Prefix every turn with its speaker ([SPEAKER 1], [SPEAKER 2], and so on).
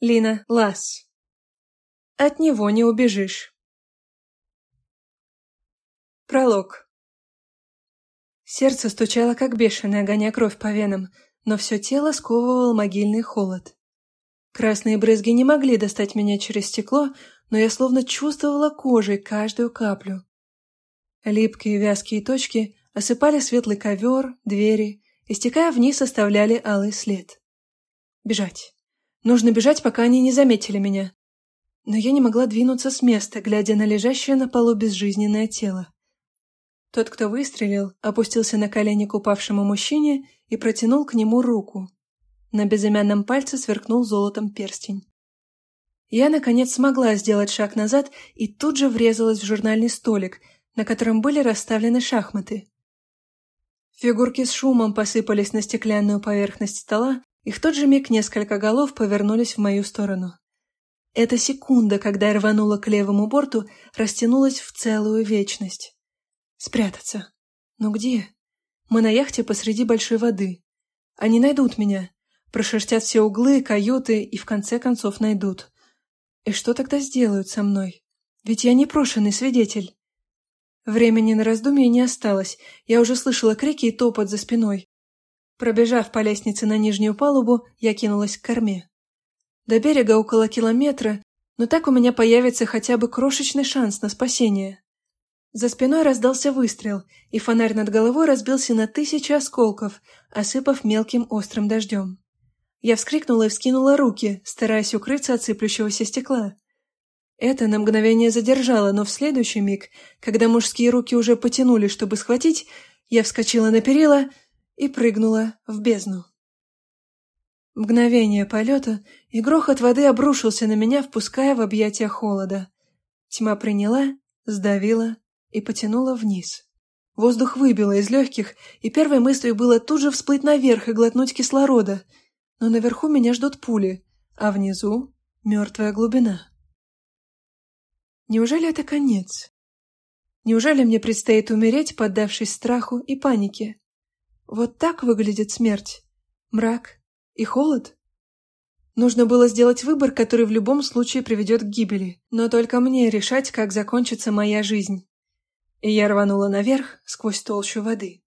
[SPEAKER 1] Лина Лас. От него не убежишь. Пролог. Сердце стучало как бешеное, гоня кровь по венам, но все тело сковывал могильный холод. Красные брызги не могли достать меня через стекло, но я словно чувствовала кожей каждую каплю. Липкие вязкие точки осыпали светлый ковер, двери, и, стекая вниз, оставляли алый след. Бежать. Нужно бежать, пока они не заметили меня. Но я не могла двинуться с места, глядя на лежащее на полу безжизненное тело. Тот, кто выстрелил, опустился на колени к упавшему мужчине и протянул к нему руку. На безымянном пальце сверкнул золотом перстень. Я, наконец, смогла сделать шаг назад и тут же врезалась в журнальный столик, на котором были расставлены шахматы. Фигурки с шумом посыпались на стеклянную поверхность стола, и в тот же миг несколько голов повернулись в мою сторону. Эта секунда, когда я рванула к левому борту, растянулась в целую вечность. Спрятаться. Но где? Мы на яхте посреди большой воды. Они найдут меня. Прошерстят все углы, каюты и в конце концов найдут. И что тогда сделают со мной? Ведь я непрошенный свидетель. Времени на раздумье не осталось, я уже слышала крики и топот за спиной. Пробежав по лестнице на нижнюю палубу, я кинулась к корме. До берега около километра, но так у меня появится хотя бы крошечный шанс на спасение. За спиной раздался выстрел, и фонарь над головой разбился на тысячи осколков, осыпав мелким острым дождем. Я вскрикнула и вскинула руки, стараясь укрыться от сыплющегося стекла. Это на мгновение задержало, но в следующий миг, когда мужские руки уже потянули, чтобы схватить, я вскочила на перила и прыгнула в бездну. Мгновение полета, и грохот воды обрушился на меня, впуская в объятия холода. Тьма приняла, сдавила и потянула вниз. Воздух выбило из легких, и первой мыслью было тут же всплыть наверх и глотнуть кислорода. Но наверху меня ждут пули, а внизу — мертвая глубина. Неужели это конец? Неужели мне предстоит умереть, поддавшись страху и панике? Вот так выглядит смерть. Мрак и холод? Нужно было сделать выбор, который в любом случае приведет к гибели, но только мне решать, как закончится моя жизнь. И я рванула наверх сквозь толщу воды.